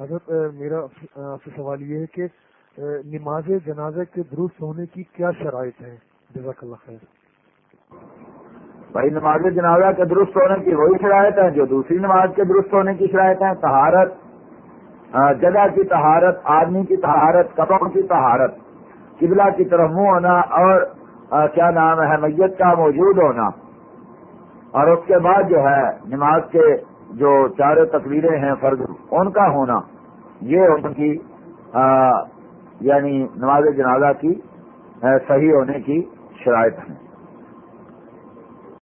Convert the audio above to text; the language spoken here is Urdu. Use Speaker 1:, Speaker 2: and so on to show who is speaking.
Speaker 1: حضرت میرا آپ سے سوال یہ ہے کہ نماز جنازہ کے درست ہونے کی کیا شرائط ہیں؟ جزاک اللہ خیر۔
Speaker 2: بھائی، نماز جنازہ کے درست ہونے کی وہی شرائط ہے جو دوسری نماز کے درست ہونے کی شرائط ہیں تہارت جگہ کی تہارت آدمی کی تہارت کپڑوں کی تہارت قبلہ کی طرف منہ ہونا اور کیا نام ہے، میت کا موجود ہونا۔ اور اس کے بعد جو ہے، نماز کے جو چار تقریریں ہیں فرض، ان کا ہونا، یہ ان کی یعنی نماز جنازہ کی صحیح ہونے کی شرائط ہیں۔